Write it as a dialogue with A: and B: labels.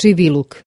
A: Civiluk